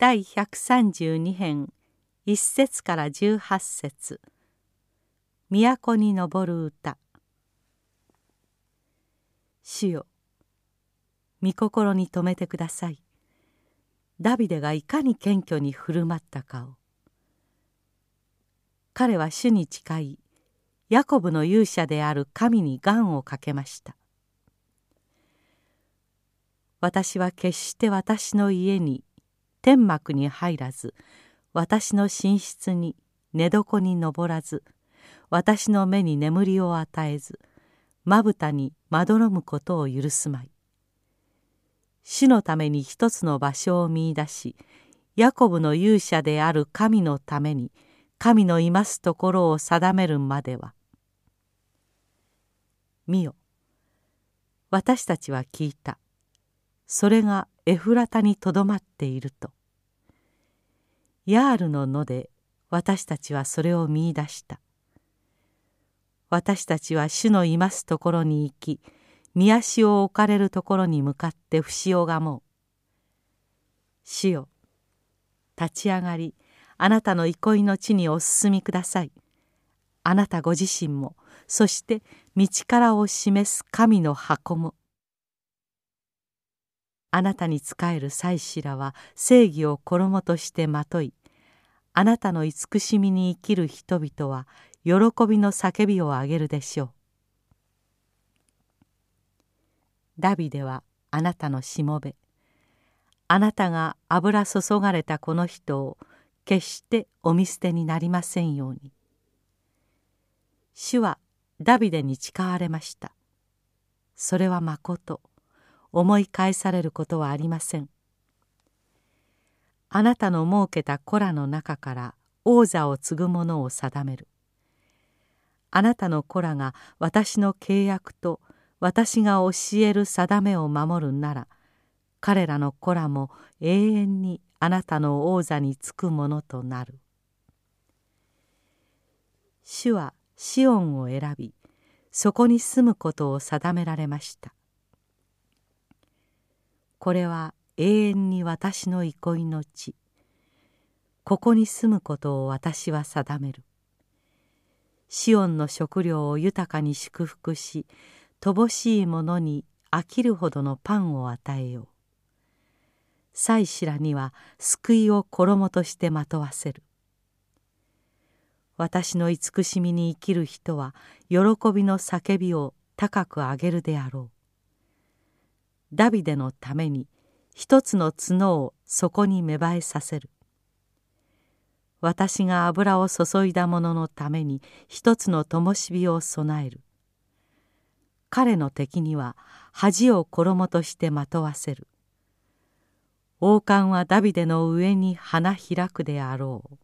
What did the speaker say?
第132編1節から18節。都に昇る歌。主よ御心に留めてください。ダビデがいかに謙虚に振る舞ったかを。彼は主に誓いヤコブの勇者である神に願をかけました。私は決して私の家に天幕に入らず私の寝室に寝床に登らず私の目に眠りを与えずまぶたにまどろむことを許すまい。主のために一つの場所を見いだしヤコブの勇者である神のために神のいますところを定めるまでは。見よ。私たちは聞いた。それがエフラタにとどまっていると。ヤールの野で私たちはそれを見いだした。私たちは主のいますところに行き見足を置かれるところに向かって不死をがもう。主よ立ち上がりあなたの憩いの地にお進みください。あなたご自身もそして道からを示す神の箱も。あなたに仕える祭司らは正義を衣としてまといあなたの慈しみに生きる人々は喜びの叫びを上げるでしょう。ダビデはあなたのしもべ。あなたが油注がれたこの人を決してお見捨てになりませんように。主はダビデに誓われました。それはまこと。思い返されることはありません。あなたの設けた子らの中から王座を継ぐ者を定める。あなたの子らが私の契約と私が教える定めを守るなら彼らの子らも永遠にあなたの王座につくものとなる。主はシオンを選びそこに住むことを定められました。これは永遠に私の憩いの地。ここに住むことを私は定める。シオンの食料を豊かに祝福し乏しいものに飽きるほどのパンを与えよう。祭司らには救いを衣としてまとわせる。私の慈しみに生きる人は喜びの叫びを高く上げるであろう。ダビデのために一つの角をそこに芽生えさせる。私が油を注いだ者のために一つの灯火を備える。彼の敵には恥を衣としてまとわせる。王冠はダビデの上に花開くであろう。